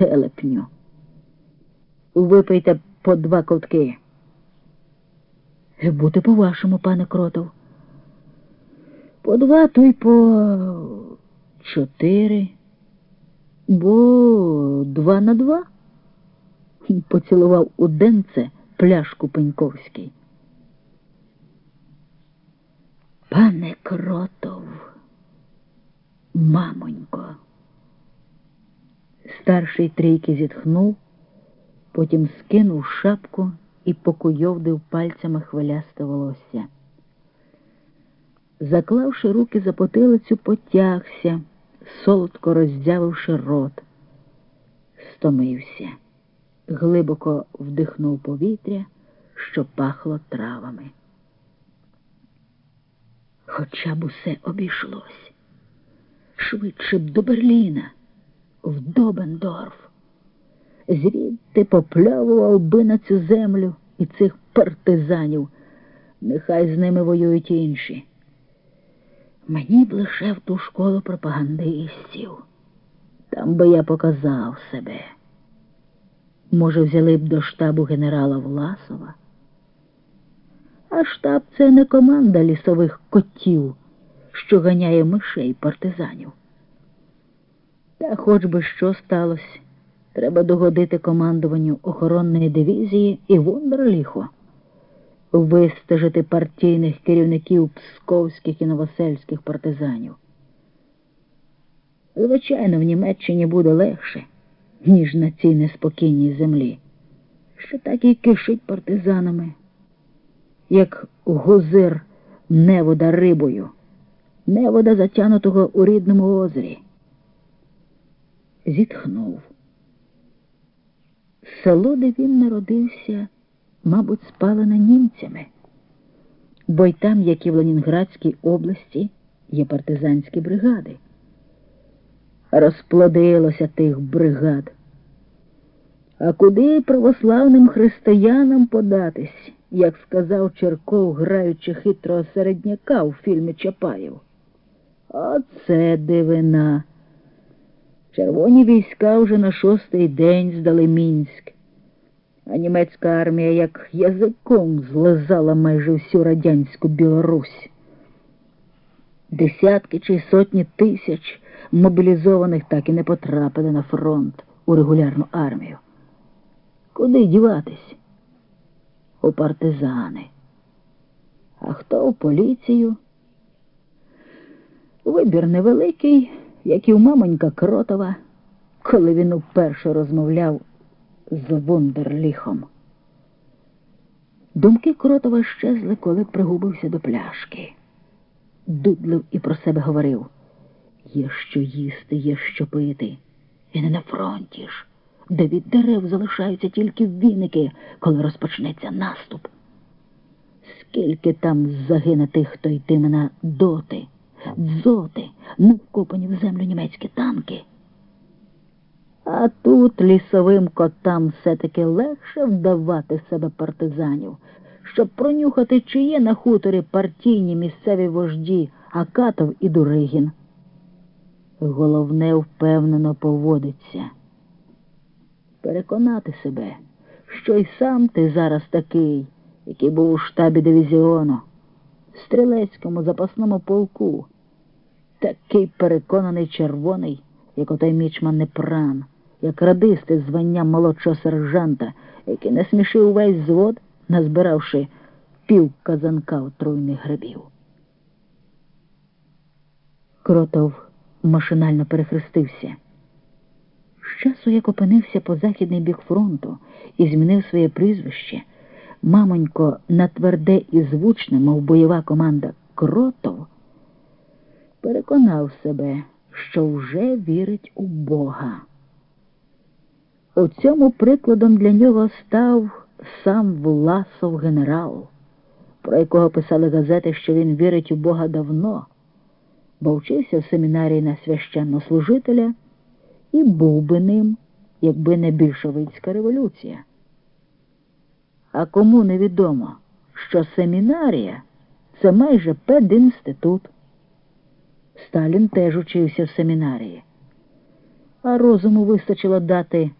телепню. Випийте по два ковтки. Бути по-вашому, пане кротов. По два, то й по чотири, бо два на два. Поцілував у денце пляшку Пеньковський. Пане кротов, мамонько. Старший трійки зітхнув, потім скинув шапку і покуйовдив пальцями хвилясте волосся. Заклавши руки за потилицю, потягся, солодко роздявивши рот, стомився, глибоко вдихнув повітря, що пахло травами. Хоча б усе обійшлось. Швидше б до Берліна, в Добендорф. Звідти попльовував би на цю землю і цих партизанів. Нехай з ними воюють інші. Мені б лише в ту школу пропагандистів. Там би я показав себе. Може, взяли б до штабу генерала Власова. А штаб це не команда лісових котів, що ганяє мишей партизанів. Та хоч би що сталося, треба догодити командуванню охоронної дивізії і вундерліхо, вистежити партійних керівників псковських і новосельських партизанів. Звичайно, в Німеччині буде легше, ніж на цій неспокійній землі, що так і кишить партизанами як гузир невода рибою, невода затянутого у рідному озері. Зітхнув. Село, де він народився, мабуть, спалене німцями, бо й там, як і в Ленінградській області, є партизанські бригади. Розплодилося тих бригад. А куди православним християнам податись? як сказав Черков, граючи хитрого середняка у фільмі Чапаєв. Оце дивина. Червоні війська вже на шостий день здали Мінськ, а німецька армія як язиком злизала майже всю радянську Білорусь. Десятки чи сотні тисяч мобілізованих так і не потрапили на фронт у регулярну армію. Куди діватись? у партизани. А хто у поліцію? Вибір невеликий, як і у мамонька Кротова, коли він уперше розмовляв з Вундерліхом. Думки Кротова щезли, коли пригубився до пляшки. Дудлив і про себе говорив є що їсти, є що пити. І не на фронті ж де від дерев залишаються тільки віники, коли розпочнеться наступ. Скільки там загине тих, хто йтиме на доти, дзоти, навкопані в землю німецькі танки. А тут лісовим котам все-таки легше вдавати себе партизанів, щоб пронюхати, чи є на хуторі партійні місцеві вожді Акатов і Дуригін. Головне впевнено поводиться переконати себе, що й сам ти зараз такий, який був у штабі дивізіону, стрілецькому запасному полку, такий переконаний червоний, як отой мічман Непран, як радисти звання молодшого сержанта, який не смішив увесь звод, назбиравши пів казанка отруйних грибів. Кротов машинально перехрестився З часу, як опинився по західний бік фронту і змінив своє прізвище, мамонько на тверде і звучне, мов бойова команда Кротов, переконав себе, що вже вірить у Бога. У цьому прикладом для нього став сам Власов генерал, про якого писали газети, що він вірить у Бога давно, бо вчився в семінарії на священнослужителя і був би ним, якби не більшовицька революція. А кому невідомо, що семінарія це майже пединститут. Сталін теж учився в семінарії. а розуму вистачило дати